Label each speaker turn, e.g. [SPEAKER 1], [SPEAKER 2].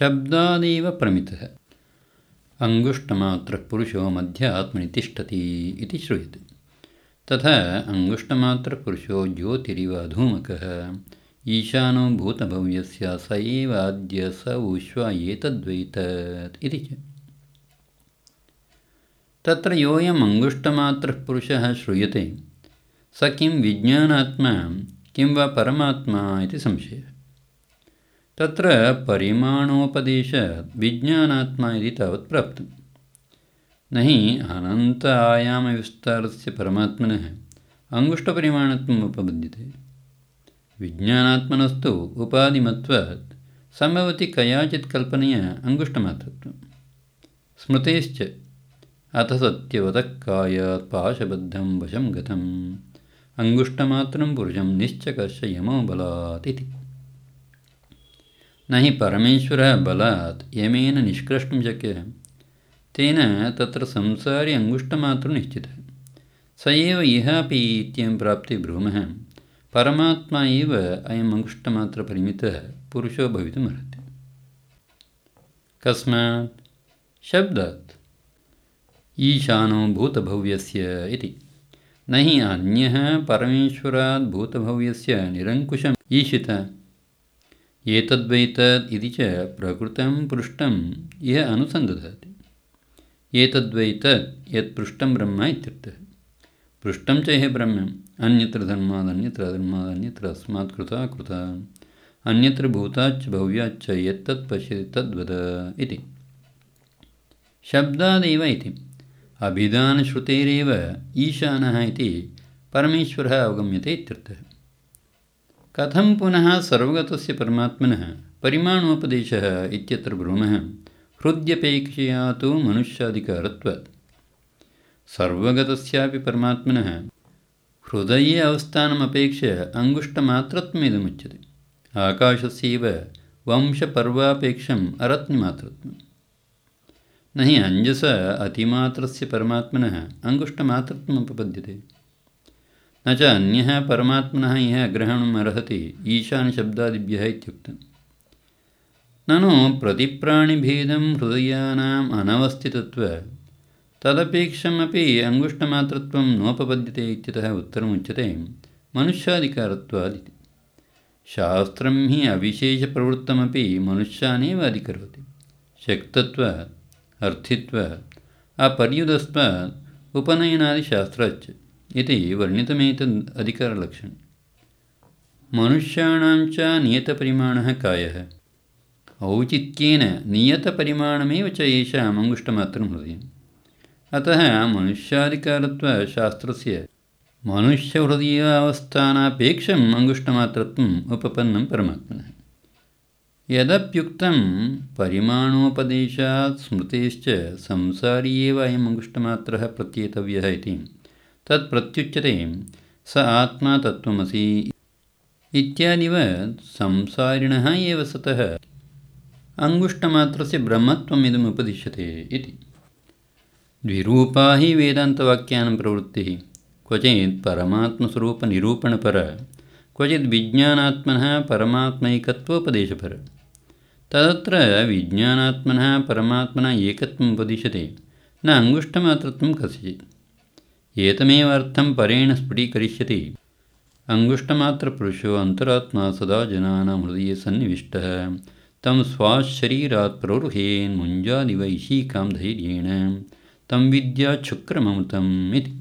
[SPEAKER 1] शब्दादेव प्रमितः। अङ्गुष्टमात्रः पुरुषो मध्यात्मनि तिष्ठति इति श्रूयते। तथा अङ्गुष्टमात्रपुरुषो ज्योतिरिव धूमकः। ईशानो भूतभव्यस्य स एव आद्य स उष्व एतद्वैतत् इति च। तत्र योऽयम् अङ्गुष्टमात्रः पुरुषः श्रूयते। स किं विज्ञानात्मा, किं वा परमात्मा इति संशयः। तत्र परिमाणोपदेशात् विज्ञानात्मा इति तावत् प्राप्तं। न हि अनन्त आयामविस्तारस्य परमात्मनः अङ्गुष्टपरिमाणत्वम् उपपद्यते विज्ञानात्मनस्तु उपाधिमत्वात् सम्भवति कयाचित् कल्पनया अङ्गुष्टमात्रत्वं स्मृतेश्च अथ सत्यवतः कायात् पाशबद्धं वशं गतम्। अङ्गुष्टमात्रं पुरुषं निश्चकस्य यमो बलात् इति न हि परमेश्वरः बलात् यमेन निष्क्रष्टुं शक्यः। तेन तत्र संसारे अङ्गुष्टमात्रं निश्चितः। स एव इह अपि इत्ययं प्राप्ते ब्रूमः। परमात्मा एव अयम् अङ्गुष्टमात्रपरिमितः पुरुषो भवितुमर्हति कस्मात् शब्दात् ईशानो भूतभव्यस्य इति। न हि अन्यः परमेश्वरात् भूतभव्यस्य निरङ्कुशम् ईशितः एतद्वैतद् इति च प्रकृतं पृष्ठम् इह अनुसन्दधाति एतद्वैतद् यत् पृष्ठं ब्रह्म इत्यर्थः पृष्ठं च इह ब्रह्म अन्यत्र धर्मादन्यत्र अधर्मादन्यत्र अस्मात् कृता कृता। अन्यत्र भूताच्च भव्याच्च यत्तत् पश्यति तद्वद इति। शब्दादेव इति। अभिधानश्रुतेरेव ईशानः इति परमेश्वरः अवगम्यते इत्यर्थः कथं पुनः सर्वगतस्य परमात्मनः परिमाणोपदेशः इत्यत्र ब्रूमः? हृद्यपेक्षया तु मनुष्याधिकारत्वात्। सर्वगतस्यापि परमात्मनः हृदये अवस्थानमपेक्ष्य अङ्गुष्टमात्रत्वमिदमुच्यते। आकाशस्यैव वंशपर्वापेक्षम् अरत्निमात्रत्वं न हि अञ्जस अतिमात्रस्य परमात्मनः अङ्गुष्टमात्रत्वमुपपद्यते न च अन्यः परमात्मनः यः ग्रहणम् अर्हति ईशानशब्दादिभ्यः इत्युक्तं ननु प्रतिप्राणिभेदं हृदयानाम् अनवस्थितत्वात् तदपेक्षमपि अङ्गुष्टमात्रत्वं नोपपद्यते इत्यतः उत्तरमुच्यते मनुष्याधिकारत्वादिति। शास्त्रं हि अविशेषप्रवृत्तमपि मनुष्यानेव अधिकरोति। शक्तत्वात् अर्थित्वात् अपर्युदस्त्वात् उपनयनादिशास्त्राच्च इति वर्णितमेतद् अधिकारलक्षणं। मनुष्याणां च नियतपरिमाणः कायः। औचित्येन नियतपरिमाणमेव च येषाम् अङ्गुष्टमात्रं हृदयम्। अतः मनुष्याधिकारत्वशास्त्रस्य मनुष्यहृदयावस्थानापेक्षम् अङ्गुष्टमात्रत्वम् उपपन्नं परमात्मनः। यदप्युक्तं परिमाणोपदेशात् स्मृतेश्च संसारी एव अयम् अङ्गुष्टमात्रः प्रत्येतव्यः इति तत् प्रत्युच्यते स आत्मा तत्त्वमसि इत्यादिवत् संसारिणः एव सतः। अङ्गुष्टमात्रस्य ब्रह्मत्वमिदम् उपदिश्यते इति। द्विरूपा हि वेदान्तवाक्यानां प्रवृत्तिः। क्वचित् परमात्मस्वरूपनिरूपणपर क्वचित् विज्ञानात्मनः परमात्मैकत्वोपदेशपर। तदत्र विज्ञानात्मनः परमात्मना एकत्वम् उपदिश्यते न अङ्गुष्टमात्रत्वं कस्यचित् एतमेव अर्थं परेण स्फुटीकरिष्यति। अङ्गुष्टमात्रपुरुषो अन्तरात्मा सदा जनानां हृदये सन्निविष्टः। तं स्वाशरीरात् ईशीकां धैर्येण। तं विद्याच्छुक्रममृतम् इति